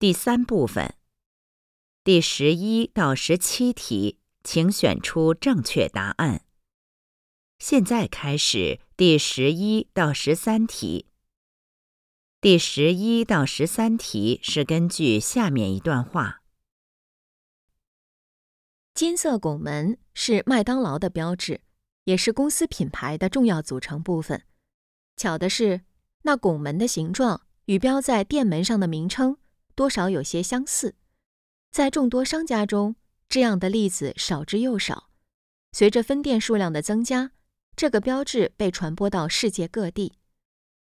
第三部分，第十一到十七题，请选出正确答案。现在开始第十一到十三题。第十一到十三题是根据下面一段话：金色拱门是麦当劳的标志，也是公司品牌的重要组成部分。巧的是，那拱门的形状与标在店门上的名称多少有些相似。在众多商家中，这样的例子少之又少。随着分店数量的增加，这个标志被传播到世界各地。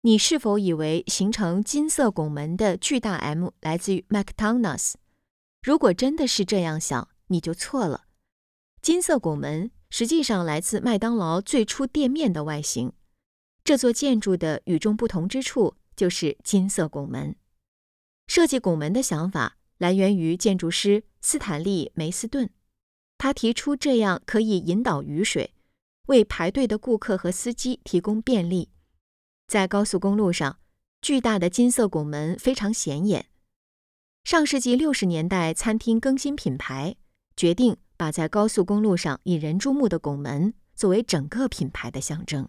你是否以为形成金色拱门的巨大 M 来自于 McDonald's？如果真的是这样想，你就错了。金色拱门实际上来自麦当劳最初店面的外形。这座建筑的与众不同之处就是金色拱门。设计拱门的想法来源于建筑师斯坦利·梅斯顿，他提出这样可以引导雨水，为排队的顾客和司机提供便利。在高速公路上，巨大的金色拱门非常显眼。上世纪六十年代，餐厅更新品牌，决定把在高速公路上引人注目的拱门作为整个品牌的象征。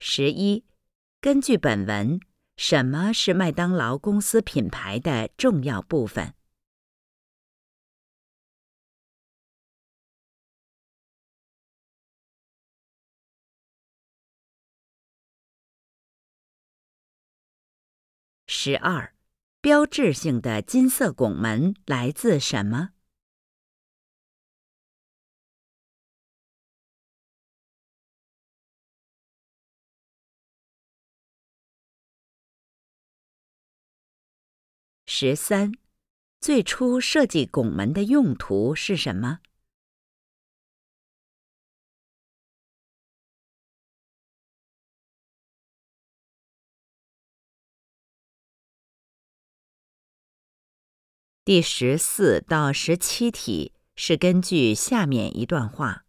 十一，根据本文，什么是麦当劳公司品牌的重要部分？十二，标志性的金色拱门来自什么？十三，最初设计拱门的用途是什么？第十四到十七题是根据下面一段话。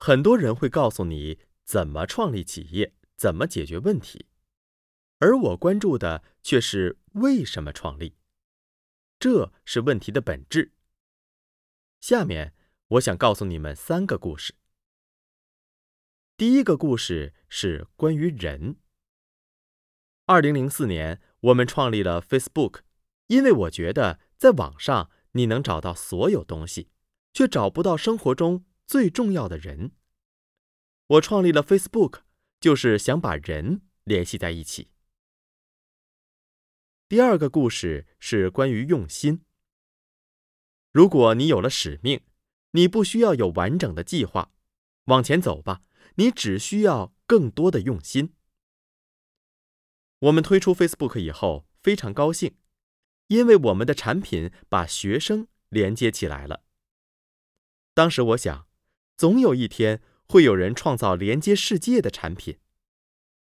很多人会告诉你怎么创立企业，怎么解决问题，而我关注的却是为什么创立，这是问题的本质。下面我想告诉你们三个故事。第一个故事是关于人。二零零四年。我们创立了 Facebook，因为我觉得在网上你能找到所有东西，却找不到生活中最重要的人。我创立了 Facebook，就是想把人联系在一起。第二个故事是关于用心。如果你有了使命，你不需要有完整的计划，往前走吧，你只需要更多的用心。我们推出 Facebook 以后非常高兴，因为我们的产品把学生连接起来了。当时我想，总有一天会有人创造连接世界的产品。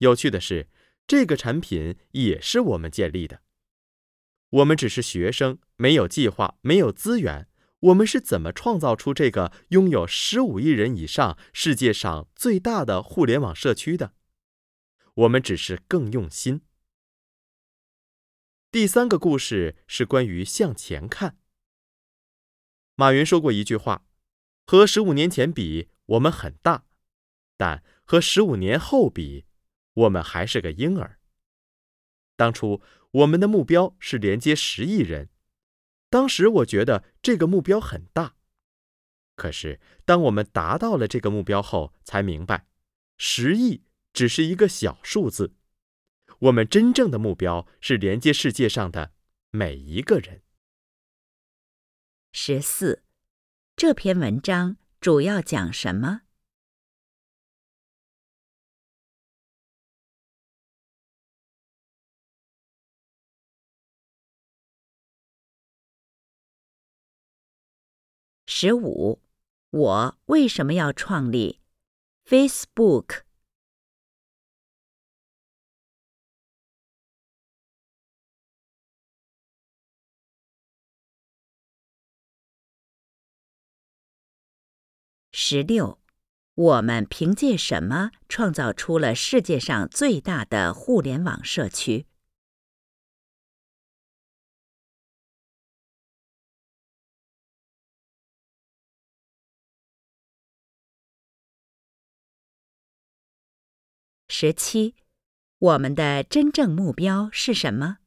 有趣的是，这个产品也是我们建立的。我们只是学生，没有计划，没有资源。我们是怎么创造出这个拥有十五亿人以上、世界上最大的互联网社区的？我们只是更用心。第三个故事是关于向前看。马云说过一句话：“和十五年前比，我们很大；但和十五年后比，我们还是个婴儿。”当初我们的目标是连接十亿人，当时我觉得这个目标很大。可是当我们达到了这个目标后，才明白，十亿。只是一个小数字，我们真正的目标是连接世界上的每一个人。十四，这篇文章主要讲什么？十五，我为什么要创立 Facebook？十六，我们凭借什么创造出了世界上最大的互联网社区？十七，我们的真正目标是什么？